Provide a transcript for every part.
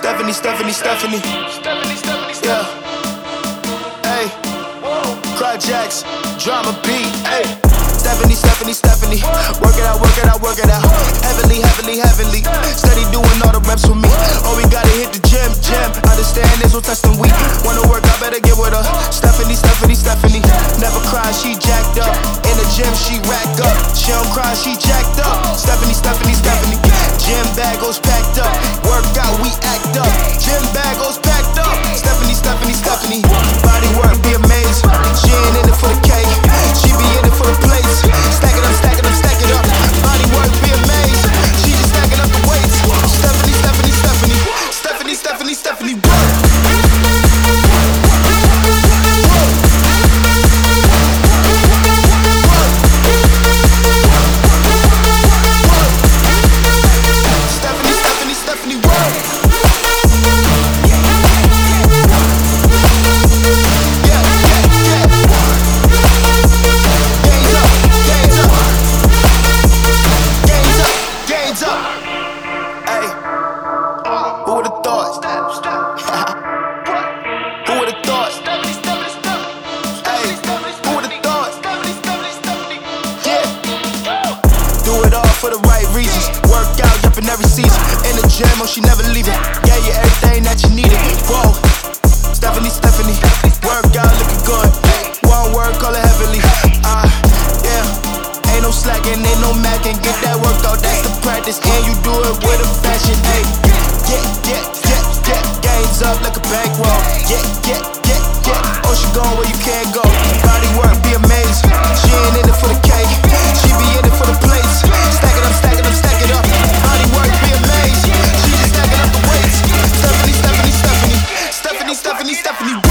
Stephanie, Stephanie, Stephanie. Yeah. Hey. Projects, drama beat. Hey. Stephanie, Stephanie, Stephanie. Work it out, work it out, work it out. Heavenly, heavenly, heavenly. Steady doing all the reps for me. Oh, we gotta hit the gym, gym. Understand there's no testing week. Wanna work, I better get with her. Stephanie, Stephanie, Stephanie. Never cry, she jacked up. In the gym, she rack up. She don't cry, she jacked up. Stephanie, Stephanie, Stephanie. Gym bag goes packed up. Thought? Who would've thought? Hey, who would've thought? Yeah. Do it all for the right reasons. Work out, jumping every season. In the gym, oh, she never leaving. Yeah, you everything that you needed. Whoa. Stephanie, Stephanie. Work out, looking good. One word, call it heavenly. Ah, yeah. Ain't no slacking, ain't no macking. Get that workout, that's the practice. And you do it Stephanie, Stephanie,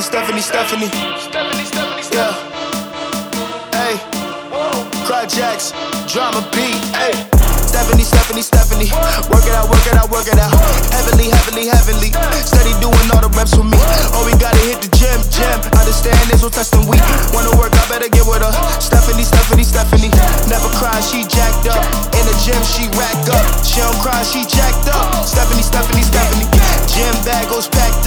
Stephanie, Stephanie, Stephanie. Yeah. Hey. Projects, drama beat. Hey. Stephanie, Stephanie, Stephanie. Work it out, work it out, work it out. Heavenly, heavenly, heavenly. Steady doing all the reps for me. Oh, we gotta hit the gym, gym. Understand there's no testing week. Wanna work, I better get with her. Stephanie, Stephanie, Stephanie. Never cry, she jacked up. In the gym, she rack up. She don't cry, she jacked up. Stephanie, Stephanie, Stephanie. Gym bag goes packed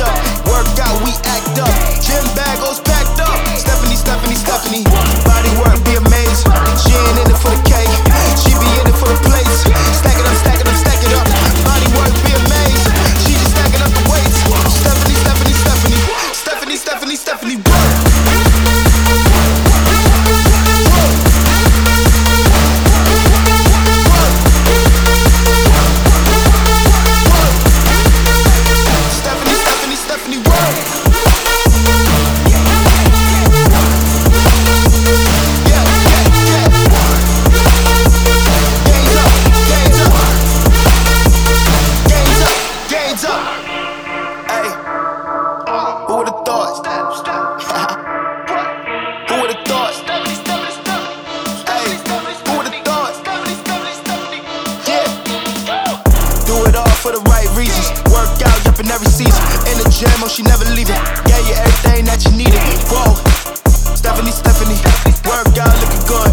jumping every season. In the gym, oh, she never leaving. Yeah, you everything that you needed. Whoa. Stephanie, Stephanie. Work out, looking good.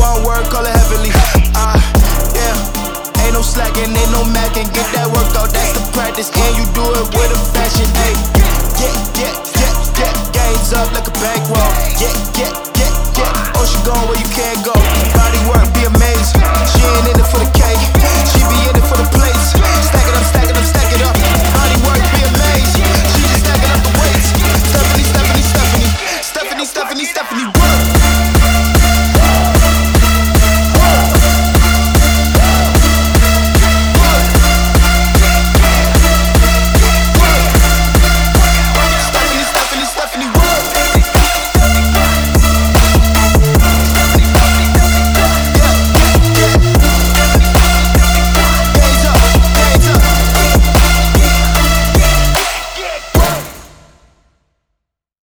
One word, call it heavenly. Ah, yeah. Ain't no slacking, ain't no macking. Get that workout, that's the practice. And you do it with a passion. Hey, get, get, get, get. Gains up like a bankroll. Get, get, get, get. Oh, she going where you can't go. Stephanie, Stephanie.